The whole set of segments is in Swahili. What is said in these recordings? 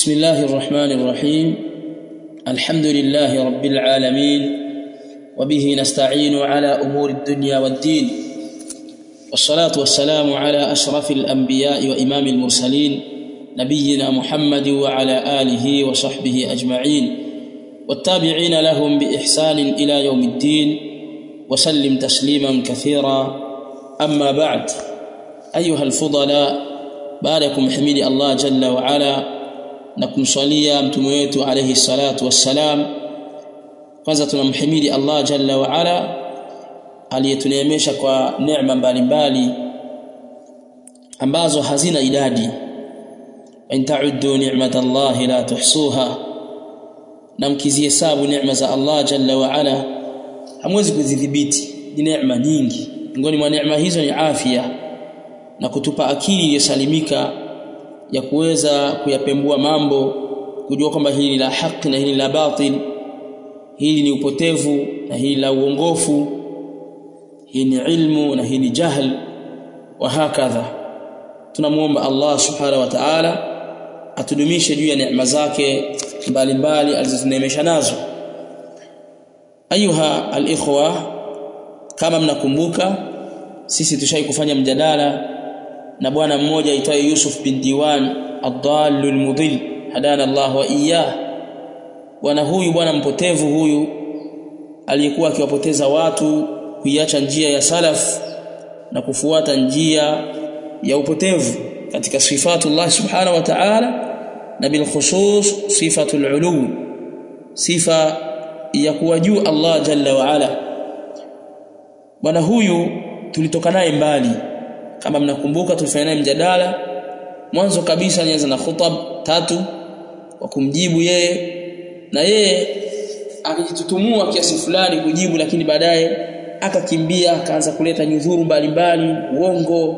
بسم الله الرحمن الرحيم الحمد لله رب العالمين وبه نستعين على امور الدنيا والدين والصلاه والسلام على اشرف الانبياء وامام المرسلين نبينا محمد وعلى اله وصحبه اجمعين والتابعين لهم باحسان إلى يوم الدين وسلم تسليما كثيرا اما بعد ايها الفضلاء بعدكم حميد الله جل وعلا na kumswalia mtume wetu alayhi salatu wassalam. Kwanza tunamhimidi Allah jalla wa ala aliyetuneemesha kwa neema mbalimbali ambazo hazina idadi. In ta'uddu ni'matallahi la tuhsuha na mkizihesabu neema za Allah jalla wa ala. Hamwezi kuzidhibiti ni neema nyingi. Miongoni mwa neema hizo ni afya na kutupa akili iliyosalimika ya kuweza kuyapembua mambo kujua kwamba hili la haki na hili la batil. Hili ni upotevu na hili la uongofu. Hii ni ilmu na hii ni jahl. Wa hakadha. Tunamuomba Allah subhanahu wa ta'ala atudumishe juu ya neema zake mbalimbali alizotuneemesha nazo. Ayuha alikhwa kama mnakumbuka sisi tushai kufanya mjadala na bwana mmoja aitwaye Yusuf bin Diwan ad-dallul mudhil hadana Allah wa iyyah. Bwana huyu bwana mpotevu huyu aliyekuwa akiwapoteza watu kuiacha njia ya salaf na kufuata njia ya upotevu katika sifatullah subhanahu wa ta'ala na bil khusus sifatul ulu sifa ya kuwa juu Allah jalla wa ala. Bwana huyu tulitoka naye mbali kama mnakumbuka tulifanya naye mjadala. Mwanzo kabisa nianza na khutab tatu wa kumjibu yeye na yeye akijitutumua kiasi fulani kujibu lakini baadaye akakimbia akaanza kuleta nyudhuru mbalimbali uongo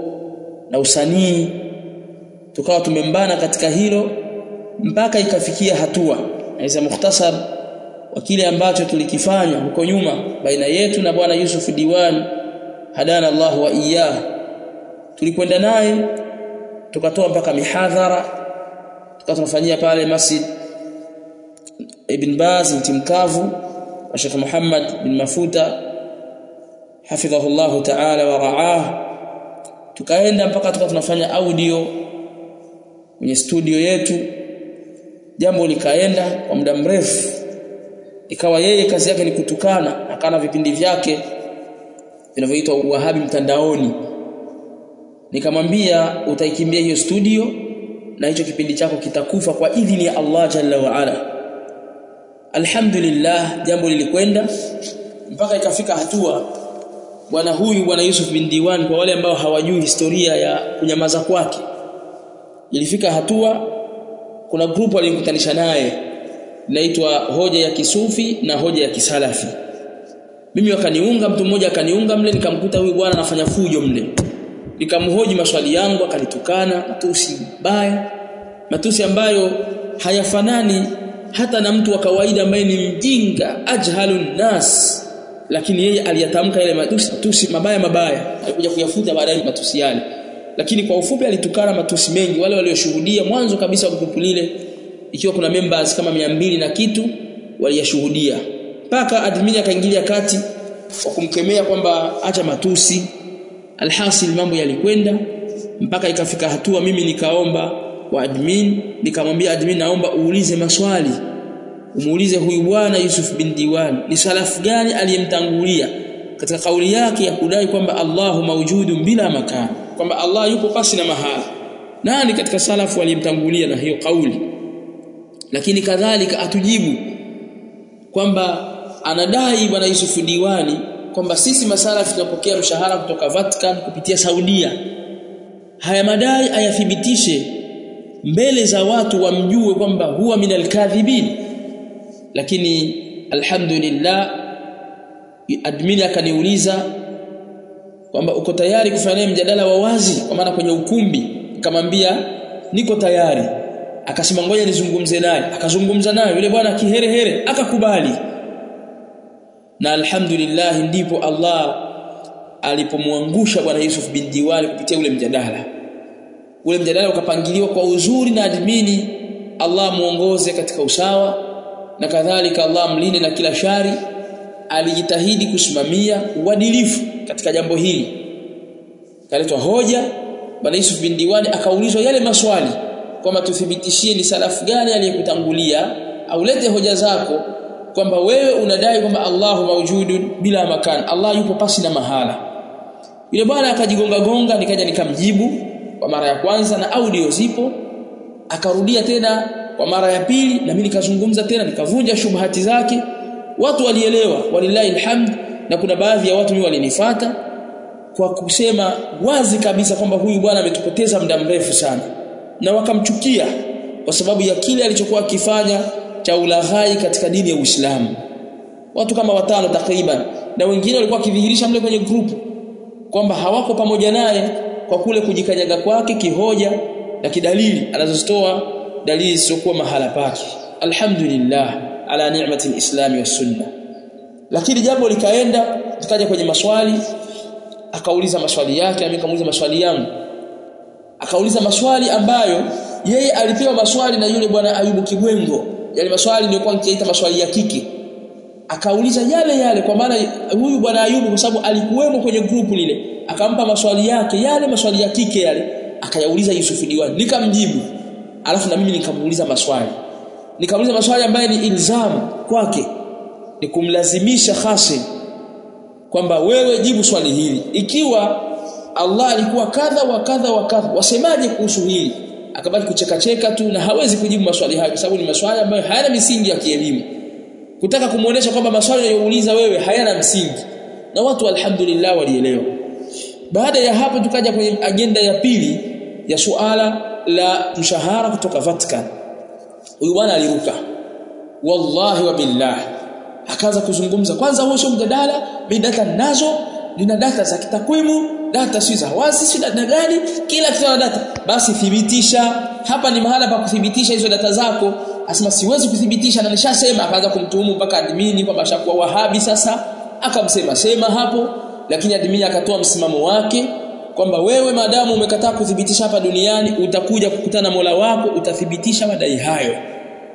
na usanii. Tukawa tumembana katika hilo mpaka ikafikia hatua. Naweza mukhtasar wa kile ambacho tulikifanya huko nyuma baina yetu na bwana Yusuf Diwan hadana Allah wa iyyah tulikwenda naye tukatoa mpaka mihadhara tukatufanyia pale Masjid. Ibn Baz mtimkavu wa Sheikh Muhammad bin Mafuta hafidhahu Allah ta'ala wa ra'ah. Tukaenda mpaka tukawa tunafanya audio kwenye studio yetu. Jambo likaenda kwa muda mrefu. Ikawa yeye kazi yake ni kutukana akana vipindi vyake vinavyoitwa Wahabi mtandaoni nikamwambia utaikimbia hiyo studio na hicho kipindi chako kitakufa kwa idhini ya Allah jalla wa ala. Alhamdulillah jambo lilikwenda. Mpaka ikafika hatua bwana huyu bwana Yusuf bin Diwan kwa wale ambao hawajui historia ya kunyamaza kwake ilifika hatua kuna grupu alikutanisha naye inaitwa hoja ya kisufi na hoja ya kisalafi. Mimi wakaniunga mtu mmoja akaniunga mle nikamkuta huyu bwana anafanya fujo mle nikamhoji maswali yangu akanitukana matusi mbaya matusi ambayo hayafanani hata na mtu wa kawaida ambaye ni mjinga ajhalun nas lakini yeye aliyatamka yale matusi, matusi mabaya mabaya. Alikuja kuyafuta baadaye matusi yale. Lakini kwa ufupi alitukana matusi mengi wale walioshuhudia mwanzo kabisa wa lile. Ikiwa kuna members kama mbili na kitu waliyashuhudia. Mpaka admin akaingilia kati kwa kumkemea kwamba acha matusi alhasil mambo yalikwenda mpaka ikafika hatua mimi nikaomba kwa admin nikamwambia admin naomba uulize maswali. Umuulize huyu bwana Yusuf bin Diwan ni salafu gani aliyemtangulia? Katika kauli yake ya kudai kwamba Allahu maujudun bila makan kwamba Allah yupo pasi na mahala. Nani katika salafu aliyemtangulia na hiyo kauli? Lakini kadhalika atujibu kwamba anadai bwana Yusuf Diwani kwamba sisi masalafi tunapokea mshahara kutoka Vatican kupitia Saudia. Haya madai ayathibitishe mbele za watu wamjue kwamba huwa minal kadhibin lakini alhamdulillah admin akaniuliza kwamba uko tayari kufanya mjadala wa wazi kwa maana kwenye ukumbi. Nikamwambia niko tayari. Akasema ngoja nizungumze naye. Akazungumza naye yule bwana kiherehere akakubali na alhamdulillah ndipo Allah alipomwangusha bwana Yusuf bin Diwali kupitia ule mjadala. Ule mjadala ukapangiliwa kwa uzuri na admini Allah muongoze katika usawa na kadhalika Allah mlinde na kila shari. Alijitahidi kusimamia uadilifu katika jambo hili. Kaletwa hoja bwana Yusuf bin Diwani akaulizwa yale maswali kwamba tuthibitishie ni salafu gani aliyekutangulia au lete hoja zako kwamba wewe unadai kwamba Allahu maujudun bila makan. Allah yupo pasi na mahala. Yule bwana akajigonga gonga nikaja nikamjibu kwa mara ya kwanza na audio zipo. Akarudia tena kwa mara ya pili na mimi nikazungumza tena nikavunja shubhati zake. Watu walielewa walillahi alhamd na kuna baadhi ya watu ni walinifata kwa kusema wazi kabisa kwamba huyu bwana ametupoteza muda mrefu sana. Na wakamchukia kwa sababu ya kile alichokuwa akifanya cha ulaghai katika dini ya Uislamu. Watu kama watano takriban. Na wengine walikuwa kidhihirisha mle kwenye group kwamba hawako pamoja naye kwa kule kujikanyaga kwake kihoja na kidalili anazozitoa dalili zisizokuwa mahala pake. Alhamdulillah ala ni'mati alislami wa sunna lakini jambo likaenda tukaja kwenye maswali. Akauliza maswali yake mimi nikamuuliza maswali yangu. Akauliza maswali ambayo yeye alipewa maswali na yule bwana Ayubu Kibwengo yale maswali nilikuwa nikiita maswali ya kike. Akauliza yale yale kwa maana huyu bwana Ayubu kwa sababu alikuwemo kwenye grupu lile akampa maswali yake yale maswali ya kike yale akayauliza Yusufu Diwani. Nikamjibu. Alafu na mimi nikamuuliza maswali. Nikamuuliza maswali ambaye ni ilzamu kwake ni kumlazimisha hasi kwamba wewe jibu swali hili. Ikiwa Allah alikuwa kadha wa kadha wa kadha wasemaje kuhusu hili akabaki kucheka cheka tu na hawezi kujibu maswali hayo kwa sababu ni maswali ambayo hayana misingi ya kielimu. Kutaka kumuonesha kwamba maswali unayouliza wewe hayana msingi. Na watu alhamdulillah walielewa. Baada ya hapo tukaja kwenye agenda ya pili ya suala la mshahara kutoka Vatican. Huyu bwana aliruka. Wallahi wa billah. Akaanza kuzungumza. Kwanza huo mjadala bidata data nazo nina data za kitakwimu data si za wazi si data gani kila kitu na data. Basi thibitisha. Hapa ni mahala pa kuthibitisha hizo data zako. Asema siwezi kuthibitisha. Na nishasema akaanza kumtuhumu mpaka admini kwamba shakuwa wahabi sasa. Akamsema sema hapo. Lakini admini akatoa msimamo wake kwamba wewe maadamu umekataa kuthibitisha hapa duniani utakuja kukutana Mola wako utathibitisha madai hayo.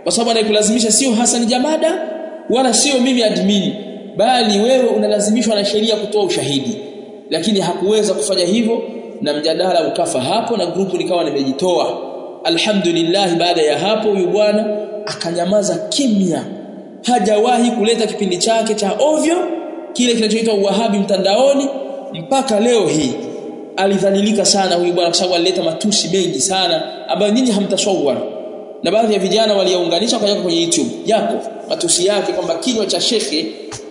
Kwa sababu anayekulazimisha sio Hassan Jamada wala sio mimi admini bali wewe unalazimishwa na sheria kutoa ushahidi lakini hakuweza kufanya hivyo na mjadala ukafa hapo na grupu likawa limejitoa. Alhamdulillah baada ya hapo huyu bwana akanyamaza kimya. Hajawahi kuleta kipindi chake cha ovyo kile kinachoitwa uwahabi mtandaoni mpaka leo hii. Alidhalilika sana huyu bwana kwa sababu alileta matusi mengi sana ambayo nyinyi hamtasawara na baadhi ya vijana waliyaunganisha kwa kwenye YouTube. Yako matusi yake kwamba kinywa cha shekhe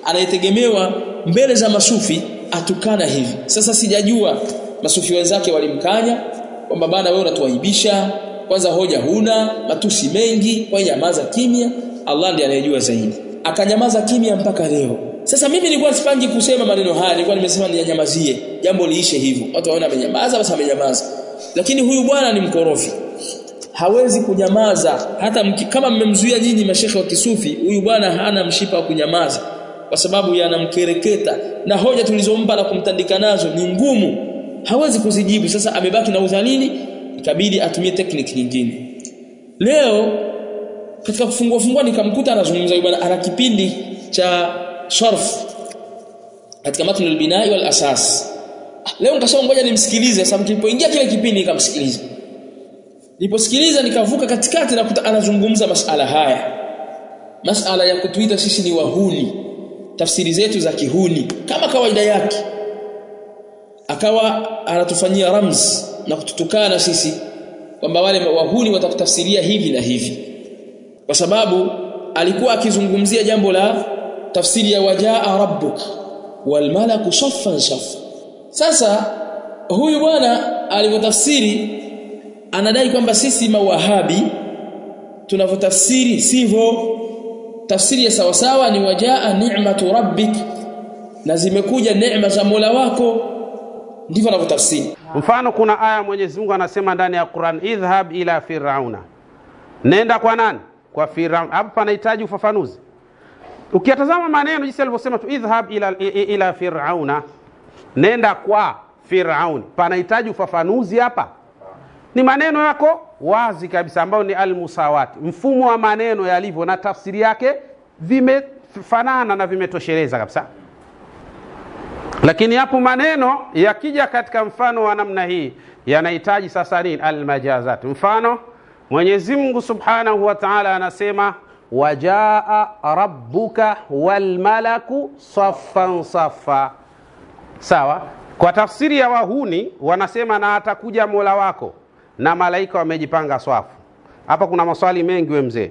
anayetegemewa mbele za masufi atukana hivi. Sasa sijajua. Masufi wenzake walimkanya kwamba bana wewe unatuaibisha. Kwanza hoja huna matusi mengi kwa nyamaza kimya. Allah ndiye anayejua zaidi. Akanyamaza kimya mpaka leo. Sasa mimi nilikuwa sipangi kusema maneno haya nilikuwa nimesema niyanyamazie jambo liishe hivyo. Watu waona amenyamaza basi amenyamaza. Lakini huyu bwana ni mkorofi. Hawezi kunyamaza. Hata mki, kama mmemzuia nyinyi mashekhe wa kisufi huyu bwana hana mshipa wa kunyamaza kwa sababu yanamkereketa. Na hoja tulizompa na kumtandika nazo ni ngumu. Hawezi kuzijibu. Sasa amebaki na udhalili ikabidi atumie technique nyingine. Leo katika kufungua fungua nikamkuta anazungumza bwana ana kipindi cha sharf katika matn al-binai wal asas. Leo nikasema ngoja nimsikilize. Sasa nilipoingia kile kipindi nikamsikiliza. Niliposikiliza nikavuka katikati na kuta anazungumza masala haya. Masala ya kutuita sisi ni wahuni tafsiri zetu za kihuni kama kawaida yake. Akawa anatufanyia ramz na kututukana sisi kwamba wale wahuni watakutafsiria hivi na hivi. Kwa sababu alikuwa akizungumzia jambo la tafsiri ya wajaa rabbuk wal malaku saffan saffa. Sasa huyu bwana alivyotafsiri anadai kwamba sisi mawahabi tunavyotafsiri sivyo tafsiri ya sawasawa sawa ni wajaa ni'matu rabbik na zimekuja neema za Mola wako ndivyo anavyotafsiri Mfano, kuna aya Mwenyezi Mungu anasema ndani ya Qur'an, idhhab ila firauna, nenda kwa nani? Kwa Firaun. hapo panahitaji ufafanuzi. Ukiyatazama maneno jinsi alivyosema tu, idhhab ila, ila firauna, nenda kwa Firauni, panahitaji ufafanuzi hapa. Ni maneno yako wazi kabisa ambao ni almusawati mfumo wa maneno yalivyo na tafsiri yake vimefanana na vimetosheleza kabisa. Lakini yapo maneno yakija katika mfano wa namna hii yanahitaji sasa nini? Almajazat. Mfano mwenyezi mungu subhanahu wa taala anasema wajaa rabbuka walmalaku saffan saffa. Sawa? Kwa tafsiri ya wahuni wanasema na atakuja mola wako na malaika wamejipanga swafu. Hapa kuna maswali mengi we mzee.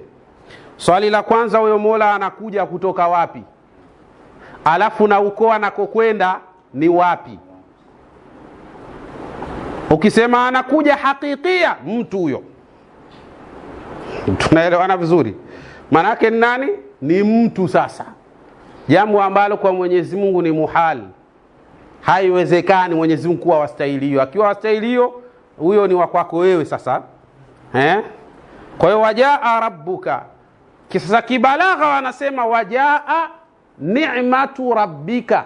Swali la kwanza huyo mola anakuja kutoka wapi? Alafu na ukoo anakokwenda ni wapi? Ukisema anakuja hakikia mtu huyo. Tunaelewana vizuri? Maanake ni nani? Ni mtu sasa. Jambo ambalo kwa mwenyezi mungu ni muhali. Haiwezekani mwenyezi mungu kuwa wastahili hiyo. Akiwa wastahili hiyo huyo ni wakwako wewe sasa eh? kwa hiyo wajaa rabbuka. Sasa kibalagha wanasema wajaa nimatu rabbika.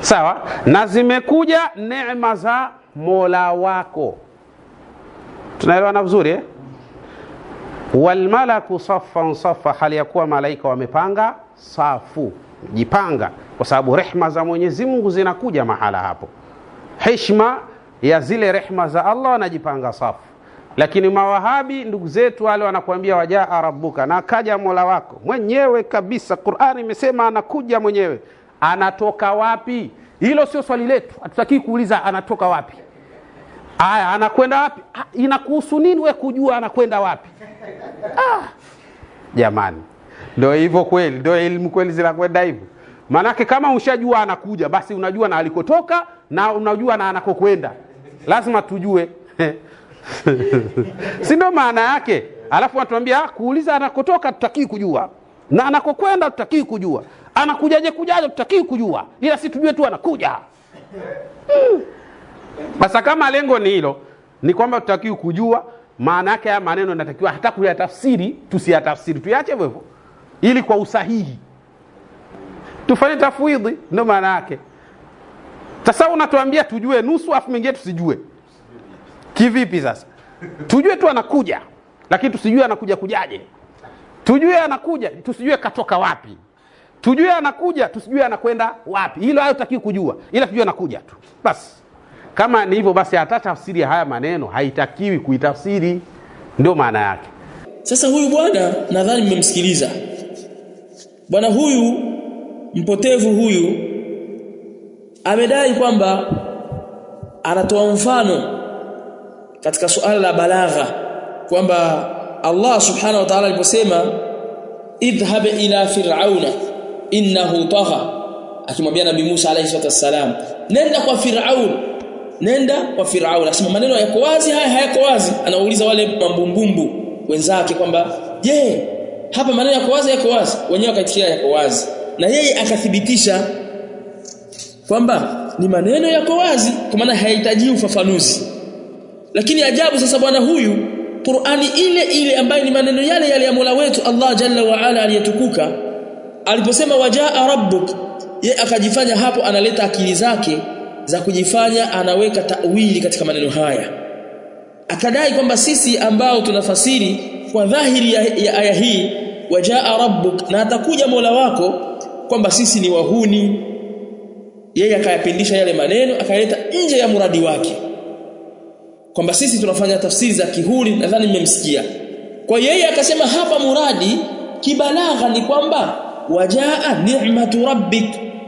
Sawa? Na zimekuja neema za mola wako. Tunaelewana vizuri eh? walmalaku saffan safa hali ya kuwa malaika wamepanga safu. Jipanga kwa sababu rehma za mwenyezi mungu zinakuja mahala hapo. Heshma ya zile rehma za allah wanajipanga safu. Lakini mawahabi ndugu zetu wale wanakuambia wajaa rabbuka na akaja mola wako mwenyewe kabisa. Qurani imesema anakuja mwenyewe. Anatoka wapi? Hilo sio swali letu. Hatutakii kuuliza anatoka wapi. Aya anakwenda wapi? Inakuhusu nini we kujua anakwenda wapi? Ah, jamani. Ndo hivyo kweli ndo elimu kweli zinakwenda hivyo. Maanake kama ushajua anakuja basi unajua na alikotoka na unajua na anakokwenda lazima tujue. Si ndo maana yake? Alafu anatuambia kuuliza anakotoka tutakii kujua. Na anakokwenda tutakii kujua. Anakujaje kujaje tutakii kujua. Ila si tujue tu anakuja. Sasa kama lengo ni hilo ni kwamba tutakii kujua maana yake haya maneno natakiwa hata kuyatafsiri tusiyatafsiri tuyache hivyo. Ili kwa usahihi. Tufanye tafwidhi ndio maana yake sasa unatuambia tujue nusu afu mengine tusijue. Kivipi sasa? Tujue tu anakuja lakini tusijue anakuja kujaje. Tujue anakuja tusijue katoka wapi. Tujue anakuja tusijue anakwenda wapi. Hilo hayo takiwi kujua ila tujue anakuja tu. Basi kama ni hivyo basi hata tafsiri ya haya maneno haitakiwi kuitafsiri. Ndio maana yake. Sasa huyu bwana nadhani mmemsikiliza. Bwana huyu mpotevu huyu amedai kwamba anatoa mfano katika suala la balagha kwamba Allah subhanahu wa ta'ala aliposema idhhab ila fir'auna innahu tagha akimwambia nabi Musa alayhi wasallam nenda kwa fir'aun nenda kwa fir'aun. Asema maneno yako wazi haya hayako wazi. Anauliza wale mambumbumbu wenzake kwamba je hapa maneno yako wazi yako wazi? Wenyewe wakaitikia yako wazi. Na yeye akathibitisha kwamba ni maneno yako wazi kwa maana hayahitaji ufafanuzi. Lakini ajabu sasa bwana huyu Qur'ani ile ile ambayo ni maneno yale yale ya Mola wetu Allah Jalla wa Ala aliyetukuka aliposema wajaa rabbuk ye akajifanya hapo analeta akili zake za kujifanya anaweka tawili katika maneno haya. Akadai kwamba sisi ambao tunafasiri kwa dhahiri ya, ya aya hii wajaa rabbuk na atakuja Mola wako kwamba sisi ni wahuni yeye akayapindisha yale maneno akaleta nje ya muradi wake. Kwamba sisi tunafanya tafsiri za kihuli nadhani mmemsikia. Kwa yeye akasema hapa muradi kibalagha ni kwamba wajaa ni'matu rabbik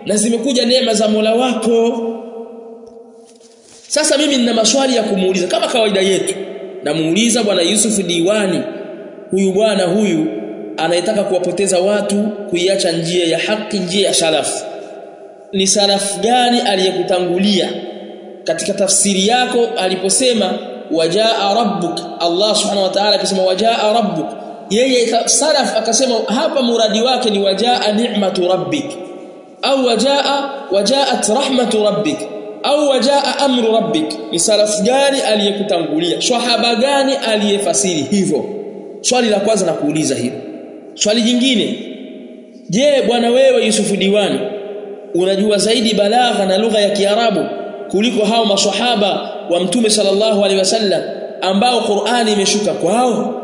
na zimekuja neema za Mola wako. Sasa mimi nina maswali ya kumuuliza kama kawaida yetu namuuliza bwana Yusuf Diwani huyu bwana huyu anayetaka kuwapoteza watu kuiacha njia ya haki njia ya sharafu ni salafu gani aliyekutangulia? Katika tafsiri yako aliposema wajaa rabbuk Allah subhanahu wa ta'ala akisema wajaa rabbuk. Yeye salaf akasema hapa muradi wake ni wajaa ni'matu rabbik au wajaa wajaat rahmatu rabbik au wajaa amru rabbik. Ni salafu gani aliyekutangulia? Swahaba gani aliyefasiri hivyo? Swali la kwanza na kuuliza hilo. Swali jingine. Je bwana wewe Yusufu Diwani unajua zaidi balagha na lugha ya Kiarabu kuliko hao maswahaba wa mtume sallallahu alaihi wasallam ambao Qur'ani imeshuka kwao?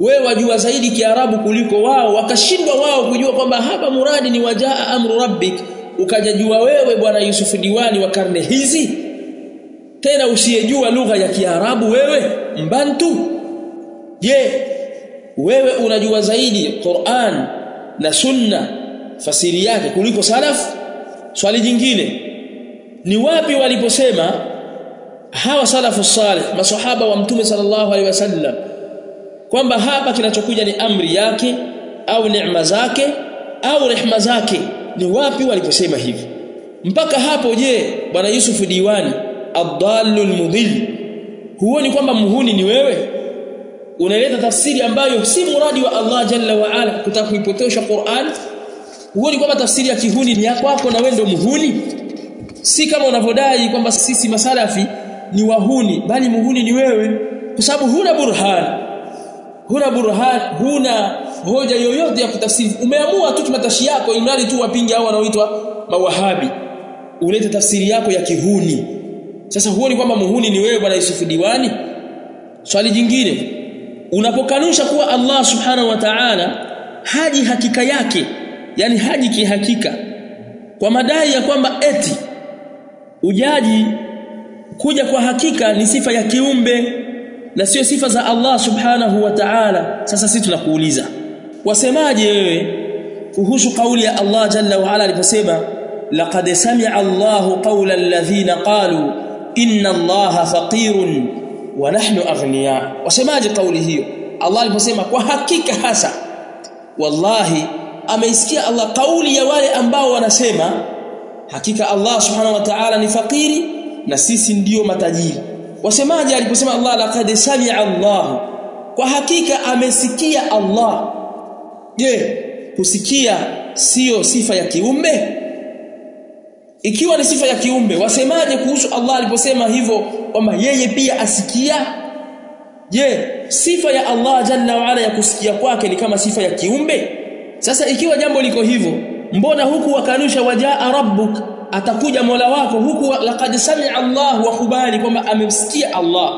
Wewe wajua zaidi kiarabu kuliko wao wakashindwa wao kujua kwamba hapa muradi ni wajaa amru rabbik ukajajua wewe bwana Yusuf Diwani wa karne hizi? Tena usiyejua lugha ya kiarabu wewe mbantu? Je wewe unajua zaidi Qur'an na sunna fasiri yake kuliko salaf. Swali jingine ni wapi waliposema hawa salafu salih masahaba wa mtume sallallahu alaihi wasallam kwamba hapa kinachokuja ni amri yake au neema zake au rehma zake? Ni wapi waliposema hivi? Mpaka hapo je bwana Yusuf Diwani adallul mudhill huoni kwamba muhuni ni wewe? Unaleta tafsiri ambayo si muradi wa Allah jalla wa ala kutaka kuipotosha Qur'an huoni kwamba tafsiri ya kihuni ni yako na wewe muhuni? Si kama unavyodai kwamba sisi masalafi ni wahuni bali muhuni ni wewe. Kwa sababu huna burhan. Huna burhan huna hoja yoyote ya kutafsiri. Umeamua tu kimatashi yako imradi tu wapinge hao wanaoitwa mawahabi. Ulete tafsiri yako ya kihuni. Sasa huoni kwamba muhuni ni wewe bwana Yusuf Diwani? Swali jingine. Unapokanusha kuwa Allah subhanahu wa ta'ala haji hakika yake yani haji kihakika kwa madai ya kwamba eti ujaji kuja kwa hakika ni sifa ya kiumbe na sio sifa za Allah subhanahu wa ta'ala. Sasa sisi tunakuuliza wasemaje wewe kuhusu kauli ya Allah jalla wa ala aliposema laqad sami'a Allahu qawla alladhina qalu inna Allaha faqirun wa nahnu aghniya. Wasemaje kauli hiyo? Allah aliposema kwa hakika hasa wallahi ameisikia Allah kauli ya wale ambao wanasema hakika Allah subhanahu wa ta'ala ni fakiri na sisi ndiyo matajiri. Wasemaje aliposema Allah laqad sami'a Allah kwa hakika amesikia Allah. Je kusikia sio sifa ya kiumbe? Ikiwa ni sifa ya kiumbe wasemaje kuhusu Allah aliposema hivyo kwamba yeye pia asikia? Je sifa ya Allah jalla wa ala ya kusikia kwake ni kama sifa ya kiumbe sasa ikiwa jambo liko hivyo mbona huku wakanusha wajaa rabbuk atakuja Mola wako huku laqad sami'a Allah wa khubali kwamba amemsikia Allah.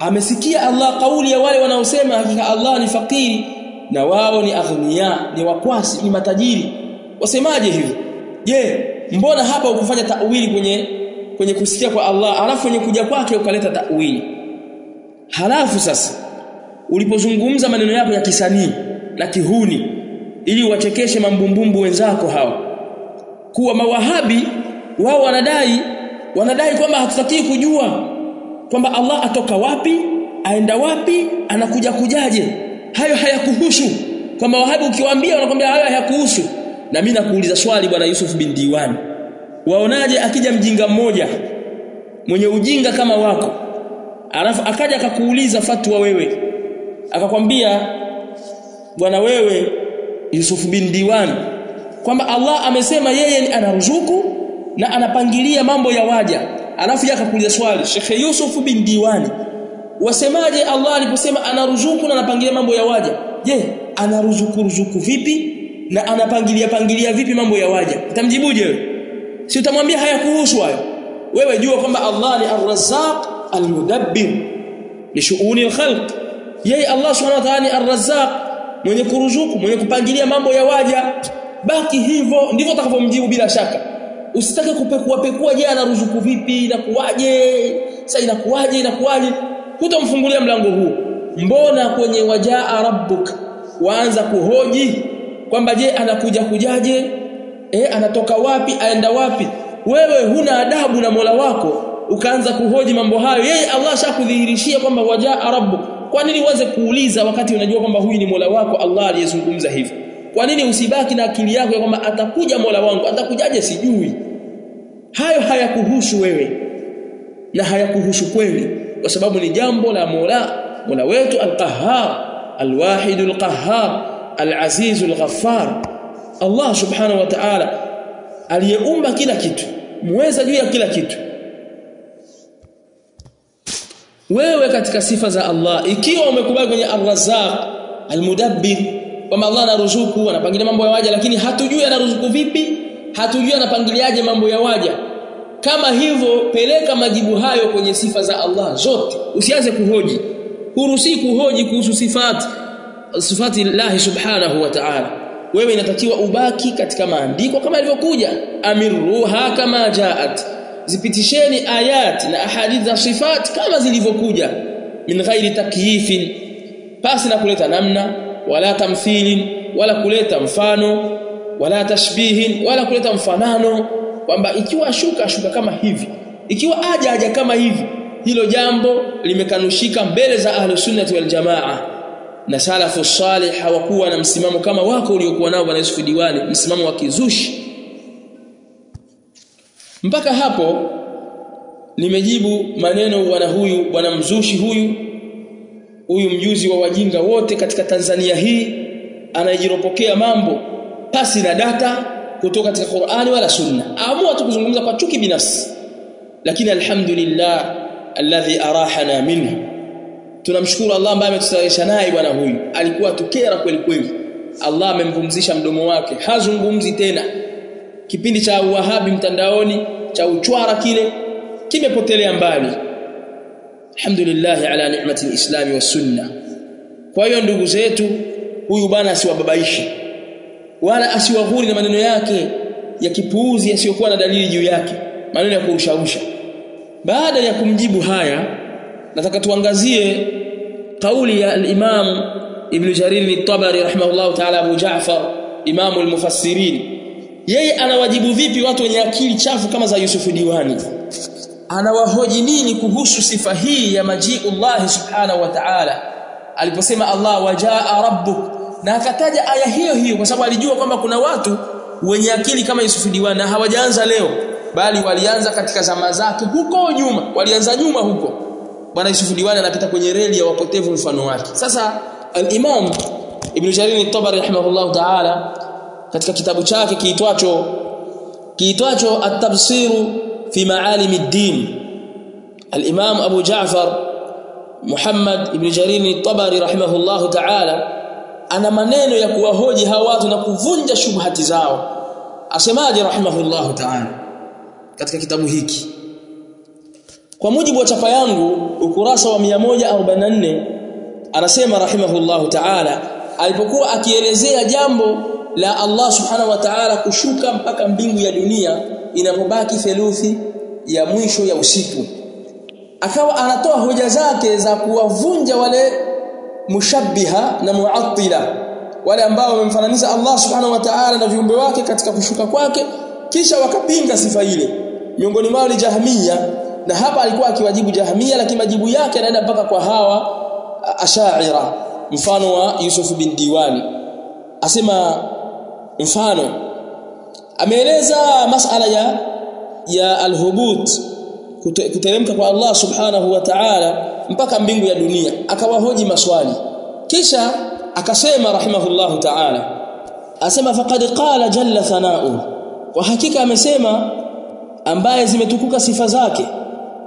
Amesikia Allah kauli ya wale wanaosema hakika Allah ni fakiri na wao ni aghnia ni wakwasi ni matajiri. Wasemaje hivyo je mbona hapa ukufanya ta'wili kwenye kwenye kusikia kwa Allah alafu kwenye kuja kwake ukaleta ta'wili? Halafu sasa ulipozungumza maneno yako ya kisanii na kihuni ili wachekeshe mambumbumbu wenzako hao. Kuwa mawahabi wao wanadai wanadai kwamba hatutaki kujua kwamba Allah atoka wapi aenda wapi anakuja kujaje. Hayo hayakuhusu. Kwa mawahabi ukiwaambia wanakwambia hayo hayakuhusu. Na mimi nakuuliza swali bwana Yusuf bin Diwan. Waonaje akija mjinga mmoja mwenye ujinga kama wako alafu akaja akakuuliza fatwa wewe akakwambia bwana wewe Yusuf bin Diwan kwamba Allah amesema yeye anaruzuku na anapangilia mambo ya waja. Alafu yakakuliza swali Sheikh Yusuf bin Diwani wasemaje Allah aliposema anaruzuku na anapangilia mambo ya waja? Je anaruzuku ruzuku vipi? Na anapangilia pangilia vipi mambo ya waja? Utamjibuje wewe? Si utamwambia hayakuhusu hayo? Wewe jua kwamba Allah ni ar-razzaq al-mudabbir li shu'uni al-khalq yeye Allah subhanahu wa ta'ala ni ar-razzaq mwenye kuruzuku mwenye kupangilia mambo ya waja. Baki hivyo ndivyo utakavyomjibu bila shaka. Usitake kupekua pekua je anaruzuku vipi inakuwaje? Sasa inakuwaje inakuwaje? Hutomfungulia mlango huu mbona kwenye wajaa rabbuk waanza kuhoji kwamba je anakuja kujaje? Eh anatoka wapi aenda wapi? Wewe huna adabu na Mola wako ukaanza kuhoji mambo hayo. Yeye Allah shakudhihirishia kwamba wajaa rabbuk kwa nini uanze kuuliza wakati unajua kwamba huyu ni Mola wako Allah aliyezungumza hivyo? Kwa nini usibaki na akili yako ya kwamba atakuja Mola wangu? Atakujaje? Sijui. Hayo hayakuhusu wewe na hayakuhusu kweli. Kwa sababu ni jambo la Mola Mola wetu al-Qahhar al-Wahid al-Qahhar al-Aziz al-Ghaffar Allah subhanahu wa ta'ala aliyeumba kila kitu muweza juu ya kila kitu wewe katika sifa za Allah ikiwa umekubali kwenye ar-Razzaq al-Mudabbir kwamba Allah anaruzuku anapangilia mambo ya waja lakini hatujui anaruzuku vipi hatujui anapangiliaje mambo ya waja. Kama hivyo peleka majibu hayo kwenye sifa za Allah zote. Usianze kuhoji. Huruhusi kuhoji kuhusu sifati sifati Allah subhanahu wa ta'ala. Wewe inatakiwa ubaki katika maandiko kama ilivyokuja amiruha kama jaat zipitisheni ayat na ahadith za sifat kama zilivyokuja. Min ghairi takyifin pasi na kuleta namna wala tamthilin wala kuleta mfano wala tashbihin wala kuleta mfanano kwamba ikiwa shuka shuka kama hivi. Ikiwa aja aja kama hivi hilo jambo limekanushika mbele za ahlus sunnah wal jamaa. Na salafu salih hawakuwa na msimamo kama wako uliokuwa nao bwana Yusuf Diwani msimamo wa kizushi mpaka hapo nimejibu maneno bwana huyu bwana mzushi huyu huyu mjuzi wa wajinga wote katika Tanzania hii anayejiropokea mambo pasi na data kutoka katika Qur'ani wala Sunna. Aamua tu kuzungumza kwa chuki binafsi. Lakini alhamdulillah alladhi arahana minhu. Tunamshukuru Allah ambaye ametusalisha naye bwana huyu. Alikuwa tukera kweli kweli. Allah amemvumzisha mdomo wake. Hazungumzi tena. Kipindi cha wahabi mtandaoni cha uchwara kile kimepotelea mbali. Alhamdulillah ala ni'mati alislami wa sunna. Kwa hiyo ndugu zetu huyu bwana asiwababaishi wala asiwaghuri na maneno yake ya kipuuzi yasiyokuwa na dalili juu yake maneno ya kuushausha baada ya kumjibu haya nataka tuangazie kauli ya al-Imam Ibn Jarir al-Tabari rahimahullah ta'ala Abu Ja'far Imam al-Mufassirin yeye anawajibu vipi watu wenye akili chafu kama za Yusufu Diwani? Anawahoji nini kuhusu sifa hii ya majiullah subhanahu wa ta'ala? Aliposema Allah wajaa rabbuk. Na akataja aya hiyo hiyo kwa sababu alijua kwamba kuna watu wenye akili kama Yusufu Diwani na hawajaanza leo bali walianza katika zama zake huko nyuma walianza nyuma huko. Bwana Yusufu Diwani anapita kwenye reli ya wapotevu mfano wake. Sasa al-Imam Ibn Jarir al-Tabari rahimahullah ta'ala katika kitabu chake kiitwacho kiitwacho at-tafsir fi ma'alim ad-din. al-Imam Abu Ja'far Muhammad Ibn Jarir al-Tabari rahimahullah ta'ala ana maneno ya kuwahoji hawa watu na kuvunja shubhati zao. Asemaje rahimahullah ta'ala katika kitabu hiki? Kwa mujibu wa chapa yangu ukurasa wa 144 anasema rahimahullah ta'ala alipokuwa akielezea jambo la Allah subhanahu wa ta'ala kushuka mpaka mbingu ya dunia inapobaki theluthi ya mwisho ya usiku. Akawa anatoa hoja zake za kuwavunja wale mushabbiha na muattila wale ambao wamemfananisha Allah subhanahu wa ta'ala na viumbe wake katika kushuka kwake kisha wakapinga sifa ile. Miongoni mwao ni jahmiya na hapa alikuwa akiwajibu jahmiya lakini majibu yake yanaenda mpaka kwa hawa ashaira mfano wa Yusuf bin Diwani asema mfano ameeleza masala ya ya alhubut kuteremka kwa Allah subhanahu wa ta'ala mpaka mbingu ya dunia. Akawahoji maswali. Kisha akasema rahimahullahu ta'ala asema faqad qala jalla thana'u. Kwa hakika amesema ambaye zimetukuka sifa zake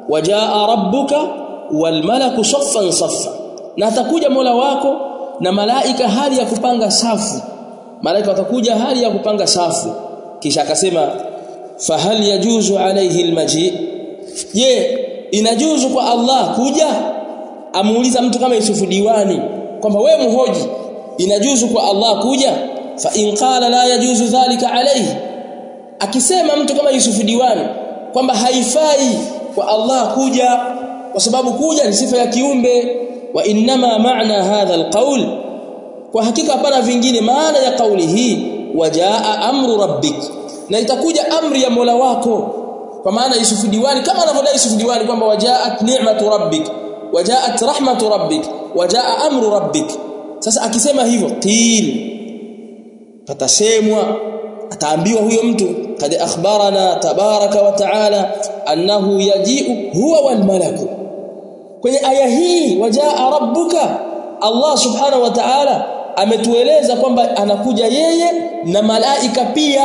wajaa rabbuka wal malaku saffan saffa. Na atakuja Mola wako na malaika hali ya kupanga safu malaika watakuja hali ya kupanga safu. Kisha akasema fahal yajuzu alayhi almaji. Je inajuzu kwa Allah kuja? Amuuliza mtu kama Yusufu Diwani kwamba we muhoji inajuzu kwa Allah kuja? Fa in qala la yajuzu dhalika alayhi. Akisema mtu kama Yusufu Diwani kwamba haifai kwa Allah kuja kwa sababu kuja ni sifa ya kiumbe. Wa inma maana hadha alqaul kwa hakika hapana vingine maana ya kauli hii wajaa amru rabbik. Na itakuja amri ya Mola wako. Kwa maana Yusuf Diwani kama anavyodai Yusuf Diwani kwamba wajaat ni'matu rabbik wajaat rahmatu rabbik wajaa amru rabbik. Sasa akisema hivyo qil patasemwa ataambiwa huyo mtu kad akhbarana tabaraka wa taala annahu yaji'u huwa wal malaku. Kwenye aya hii wajaa rabbuka Allah subhanahu wa ta'ala ametueleza kwamba anakuja yeye na malaika pia.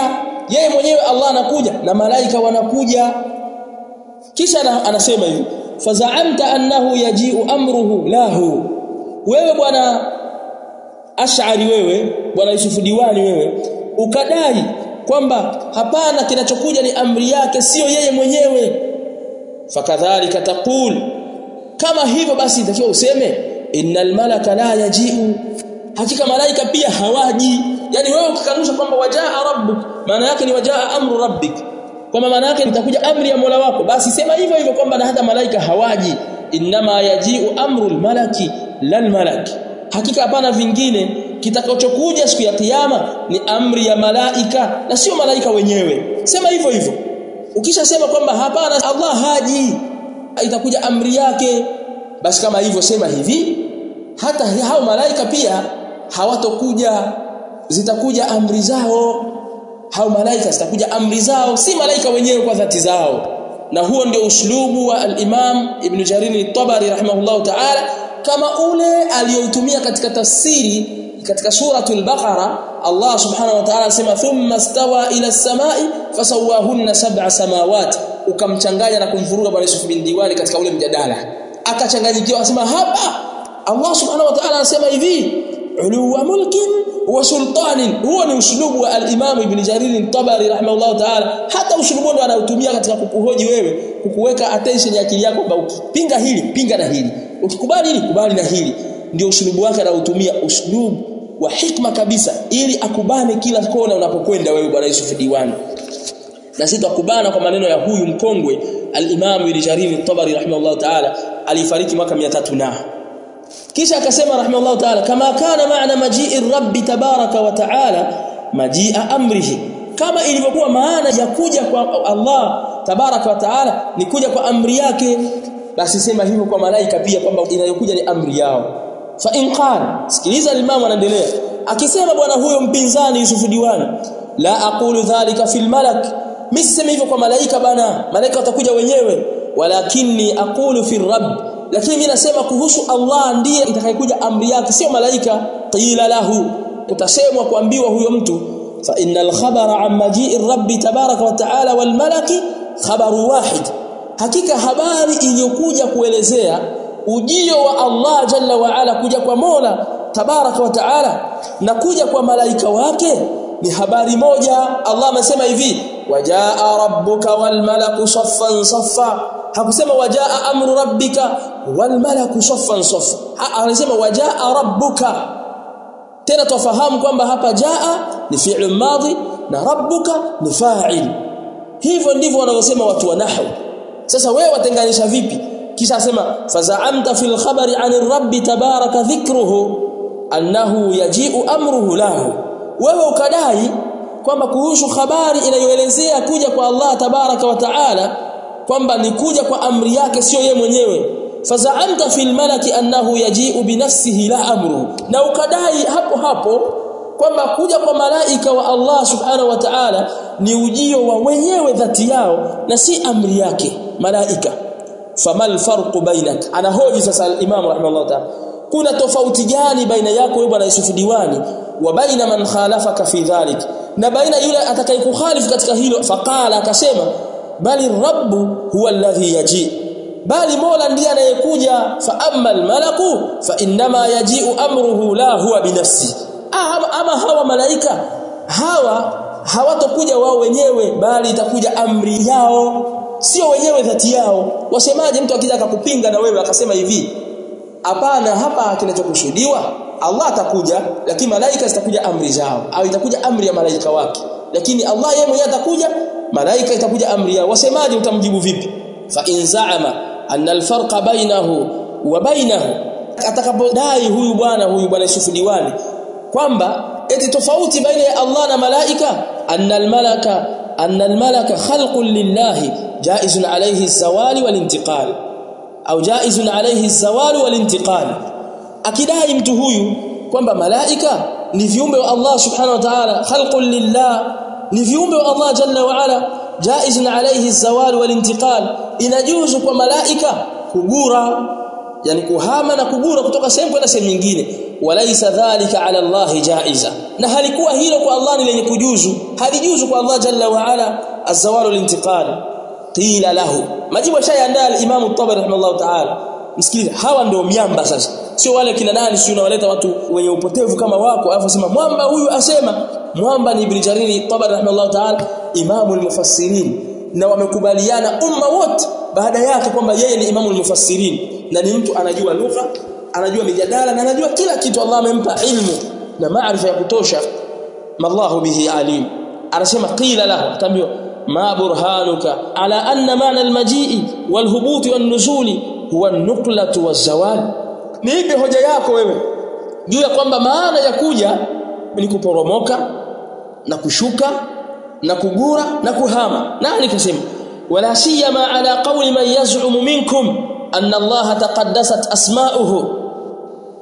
Yeye mwenyewe Allah anakuja na malaika wanakuja. Kisha anasema hivi fazaamta annahu yaji'u amruhu lahu. Wewe bwana ash'ari wewe bwana Yusufu Diwani wewe ukadai kwamba hapana kinachokuja ni amri yake sio yeye mwenyewe. Fakadhalika taqul kama hivyo basi itakiwa useme innal malaka la yaji'u hakika malaika pia hawaji. Yani wewe ukikanusha kwamba wajaa rabbuk maana yake ni wajaa amru rabbik. Kwamba maana yake nitakuja amri ya Mola wako. Basi sema hivyo hivyo kwamba na hata malaika hawaji. Inma yaji'u amru almalaki lal malak. Hakika hapana vingine. Kitakachokuja siku ya kiyama ni amri ya malaika na sio malaika wenyewe. Sema hivyo hivyo. Ukishasema kwamba hapana Allah haji itakuja amri yake. Basi kama hivyo sema hivi. Hata hao malaika pia hawatokuja zitakuja amri zao. Hao malaika zitakuja amri zao si malaika wenyewe kwa dhati zao. Na huo ndio uslubu wa al-Imam Ibn Jarir al-Tabari rahimahullahu ta'ala kama ule aliyoutumia katika tafsiri katika suratul Baqara Allah subhanahu wa ta'ala anasema thumma stawa ila as-samai fasawahunna sab'a samawati ukamchanganya na kumvuruga bwana Yusuf bin Diwani katika ule mjadala. Akachanganyikiwa akasema hapa Allah subhanahu wa ta'ala anasema hivi uluwa mulkin wa sultanin. Huo ni uslubu wa al-Imam Ibn Jarir al-Tabari rahimahullah ta'ala. Hata uslubu ndo anautumia katika kukuhoji wewe kukuweka attention ya akili yako kwamba ukipinga hili pinga na hili. Ukikubali hili kubali na hili. Ndio uslubu wake anautumia uslubu wa hikma kabisa ili akubane kila kona unapokwenda wewe bwana Yusuf Diwani. Na sisi tukubana kwa maneno ya huyu mkongwe al-Imam Ibn Jarir al-Tabari rahimahullah ta'ala alifariki mwaka 300 na kisha akasema rahimahullah ta'ala kama kana maana majii rabbi tabaraka wa ta'ala majia amrihi. Kama ilivyokuwa maana ya kuja kwa Allah tabaraka wa ta'ala ni kuja kwa amri yake basi sema hivyo kwa malaika pia kwamba inayokuja ni amri yao. Fa in qala sikiliza al-imam anaendelea akisema bwana huyo mpinzani Yusuf Diwani la aqulu dhalika fil malak. Mimi hivyo kwa malaika bana malaika watakuja wenyewe. Walakini aqulu fil rabb lakini mimi nasema kuhusu Allah ndiye itakayekuja amri yake sio malaika. Qila lahu utasemwa kuambiwa huyo mtu fa innal khabara an majii rabbi tabaraka wa taala wal malaki khabaru wahid. Hakika habari iliyokuja kuelezea ujio wa Allah jalla wa ala kuja kwa Mola tabaraka wa taala na kuja kwa malaika wake ni habari moja. Allah amesema hivi wajaa rabbuka wal malaku saffan saffa. Hakusema wajaa amru rabbika wal malaku saffan saffa anasema wajaa rabbuka. Tena tufahamu kwamba hapa jaa ni fi'l madhi na rabbuka ni fa'il. Hivyo ndivyo wanavyosema watu wa nahwu. Sasa wewe watenganisha vipi? Kisha asema fazaamta fil khabari anir rabbi tabaraka dhikruhu annahu yaji'u amruhu lahu. Wewe ukadai kwamba kuhusu habari inayoelezea kuja kwa Allah tabaraka wa taala kwamba ni kuja kwa amri yake sio yeye mwenyewe fazaamta fil malaki annahu yaji'u binafsihi la amru. Na ukadai hapo hapo kwamba kuja kwa malaika wa Allah subhanahu wa ta'ala ni ujio wa wenyewe dhati yao na si amri yake malaika. Famal farqu bainak. Anahoji sasa al-imam rahimahullah ta'ala kuna tofauti gani baina yako wewe bwana Yusuf Diwani wa baina man khalafaka fi dhalik? Na baina yule atakayekukhalifu katika hilo? Faqala akasema bali rabbu huwa alladhi yaji bali mola ndiye anayekuja fa amal malaku fa inma yaji'u amruhu la huwa binafsi ah, ama hawa malaika hawa hawatokuja wao wenyewe bali itakuja amri yao sio wenyewe dhati yao. Wasemaje mtu akija akakupinga na wewe akasema hivi? Hapana hapa kinachokushuhudiwa Allah atakuja lakini malaika zitakuja amri zao. Au itakuja amri ya malaika wake. Lakini Allah yeye mwenyewe atakuja malaika itakuja amri yao. Wasemaje utamjibu vipi? Fa in za'ama anna alfarqa bainahu wa bainahu atakapodai huyu bwana huyu bwana Yusuf Diwani kwamba eti tofauti baina ya Allah na malaika anna almalaka anna almalaka khalqun lillahi jaizun alayhi zawali walintiqal au jaizun alayhi zawali walintiqal akidai mtu huyu kwamba malaika ni viumbe wa Allah subhanahu wa ta'ala khalqun lillah ni viumbe wa Allah jalla wa ala jaizun alayhi zawal walintiqal inajuzu kwa malaika kugura yani kuhama na kugura kutoka sehemu kwenda sehemu nyingine. Walaisa dhalika ala Allah jaiza. Na halikuwa hilo kwa Allah ni lenye kujuzu. Halijuzu kwa Allah jalla wa ala azwal walintiqal qila lahu. Majibu shayandaa al-imam at-tabari rahimahullah ta'ala msikilize hawa ndio miamba sasa. Sio wale kina nani sio unawaleta watu wenye upotevu kama wako alafu sema mwamba huyu asema. Mwamba ni ibn jarini tabari rahimahullah ta'ala imamul mufassirin na wamekubaliana umma wote baada yake kwamba yeye ni imamul mufassirin na ni mtu anajua lugha anajua mijadala na anajua kila kitu. Allah amempa ilmu na maarifa ya kutosha. Mallahu bihi alim. Anasema qila lahu. Tambiwa ma burhanuka ala anna maana almajii walhubuti wannuzuli huwa nuqlatu wazawal ni ipi hoja yako wewe? Juu ya kwamba maana ya kuja ni kuporomoka na kushuka na kugura na kuhama. Nani kasema wala siyama ala qawli man yaz'umu minkum anna Allah taqaddasat asma'uhu.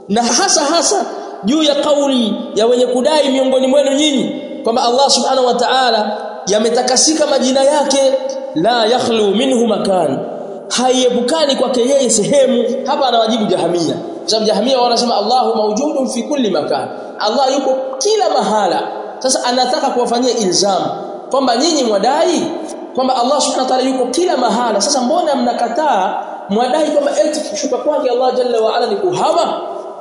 Na hasa hasa juu ya kauli ya wenye kudai miongoni mwenu nyinyi kwamba Allah subhanahu wa ta'ala yametakasika majina yake la yakhlu minhu makan haiepukani kwake yeye sehemu. Hapa anawajibu jahamia. Sababu jahamia wanasema Allahu mawjudun fi kulli makan. Allah yuko kila mahala. Sasa anataka kuwafanyia ilzamu kwamba nyinyi mwadai kwamba Allah subhanahu wa ta'ala yuko kila mahala. Sasa mbona mnakataa mwadai kwamba eti kushuka kwake Allah jalla wa ala ni kuhama?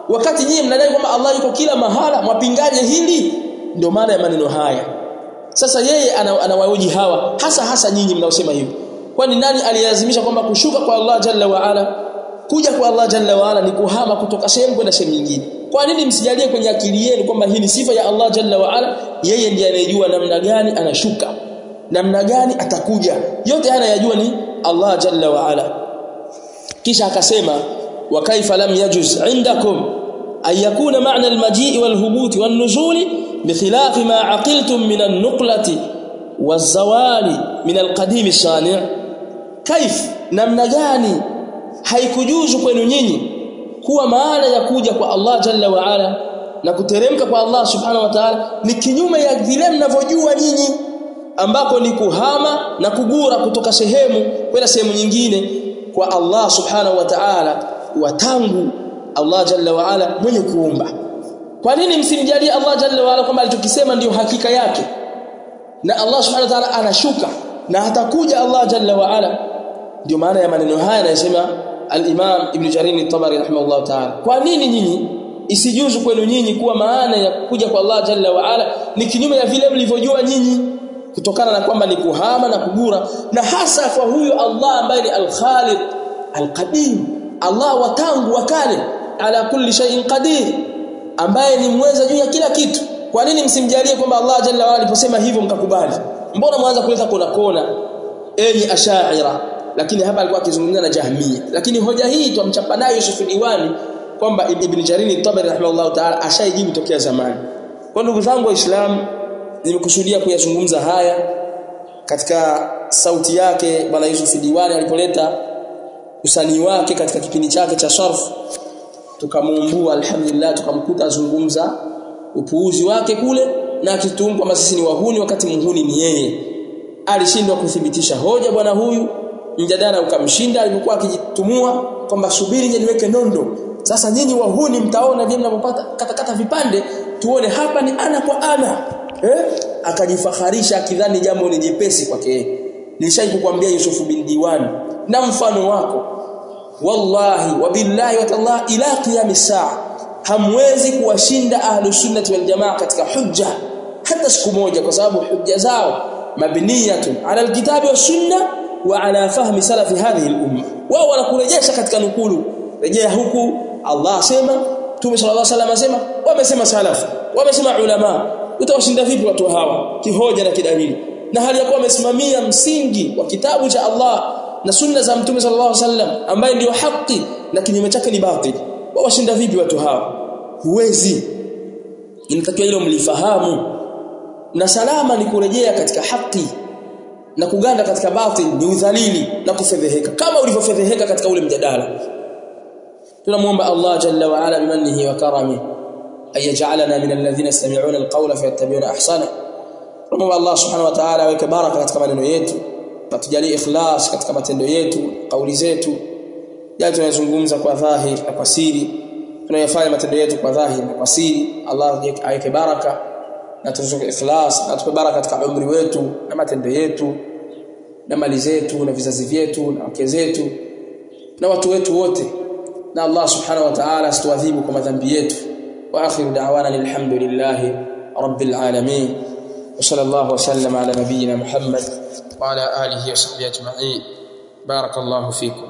Wakati nyinyi mnadai kwamba Allah yuko kila mahala mwapingaje hili? Ndio maana ya maneno haya. Sasa yeye anawaoji hawa hasa hasa nyinyi mnaosema hivyo kwani nani alilazimisha kwamba kushuka kwa Allah jalla wa ala kuja kwa Allah jalla wa ala ni kuhama kutoka sehemu kwenda sehemu nyingine? Kwa nini msijalie kwenye akili yenu kwamba hii ni sifa ya Allah jalla wa ala? Yeye ndiye anayejua namna gani anashuka namna gani atakuja. Yote haya anayajua ni Allah jalla wa ala. Kisha akasema wa kaifa lam yajuz indakum ayakuna ma'na al-maji'i wal-hubuti wan-nuzuli bikhilafi ma aqiltum min an-nuqlati waz-zawali min al-qadim as-sani' kaif namna gani haikujuzu kwenu nyinyi kuwa maana ya kuja kwa Allah jalla wa ala na kuteremka kwa Allah subhanahu wa ta'ala ni kinyume ya vile mnavyojua nyinyi ambako ni kuhama na kugura kutoka sehemu kwenda sehemu nyingine kwa Allah subhanahu wa ta'ala wa tangu Allah jalla wa ala mwenye kuumba. Kwa nini msimjalie Allah jalla wa ala kwamba alichokisema ndiyo hakika yake? Na Allah subhanahu wa ta'ala anashuka na hatakuja Allah jalla wa ala ndio maana ya maneno haya anasema al-Imam Ibn Jarir al-Tabari rahimahullah ta'ala. Kwa nini nyinyi isijuzu kwenu nyinyi kuwa maana ya kuja kwa Allah jalla wa ala ni kinyume ya vile mlivyojua nyinyi? Kutokana na kwamba ni kuhama na kugura na hasa kwa huyu Allah ambaye ni al-Khaliq al-Qadim Allah wa tangu wa kale ala kulli shay'in qadir ambaye ni mweza juu ya kila kitu. Kwa nini msimjalie kwamba Allah jalla wa ala aliposema hivyo mkakubali? Mbona mwanza kuleta kona kona? Enyi ashaira lakini hapa alikuwa akizungumza na Jahmiya lakini hoja hii tumchapa nayo Yusuf Diwani kwamba Ibn Jarir al-Tabari rahimahullah ta'ala ashaijibu tokea zamani. Kwa ndugu zangu waislamu nimekusudia kuyazungumza haya katika sauti yake bwana Yusuf Diwani alipoleta usanii wake katika kipindi chake cha sharf tukamuumbua alhamdulillah tukamkuta azungumza upuuzi wake kule na akitumu kwamba sisi ni wahuni wakati muhuni ni yeye. Alishindwa kuthibitisha hoja bwana huyu mjadala ukamshinda alikuwa akijitumua kwamba subiri je niweke nondo. Sasa nyinyi wahuni mtaona je mnapopata katakata vipande tuone hapa ni ana kwa ana. Eh? Akajifaharisha akidhani jambo ni jepesi kwake. Nilishai kukwambia Yusuf bin Diwan na mfano wako. Wallahi wabillahi wa taala ila qiyamis saa hamwezi kuwashinda ahlus sunnah wal jamaa katika hujja hata siku moja kwa sababu hujja zao mabniyatun ala alkitabi was sunna wa ala fahmi salafi hadhihi al-umma. Wao wanakurejesha katika nukulu. Rejea huku Allah sema Mtume sallallahu alaihi wasallam asema wamesema salafu wamesema ulama. Utawashinda vipi watu hawa? Kihoja na kidalili. Na hali yakuwa wamesimamia msingi wa kitabu cha Allah na sunna za Mtume sallallahu alaihi wasallam ambaye ndio haki na kinyume chake ni batili wawashinda vipi watu hawa? Huwezi. Inatakiwa hilo mlifahamu. Na salama ni kurejea katika haki na kuganda katika batil ni udhalili na kufedheheka kama ulivyofedheheka katika ule mjadala. Tunamuomba Allah jalla wa ala bimannihi wa karami ayaj'alana min alladhina yastami'una alqawla fayattabi'una ahsana. Tunamuomba Allah subhanahu wa ta'ala aweke baraka katika maneno yetu na ikhlas katika matendo yetu kauli zetu. Yale tunazungumza kwa dhahir na kwa siri tunayofanya matendo yetu kwa dhahir na kwa siri. Allah aweke baraka na tuzuke ikhlas na tupe baraka katika umri wetu na matendo yetu na mali zetu na vizazi vyetu na wake zetu na watu wetu wote na Allah subhanahu wa ta'ala asituadhibu kwa madhambi yetu wa akhiru da'wana alhamdulillahi rabbil alamin wa wa sallama ala nabiyyina muhammad wa ala alihi wa sahbihi ajma'in barakallahu fikum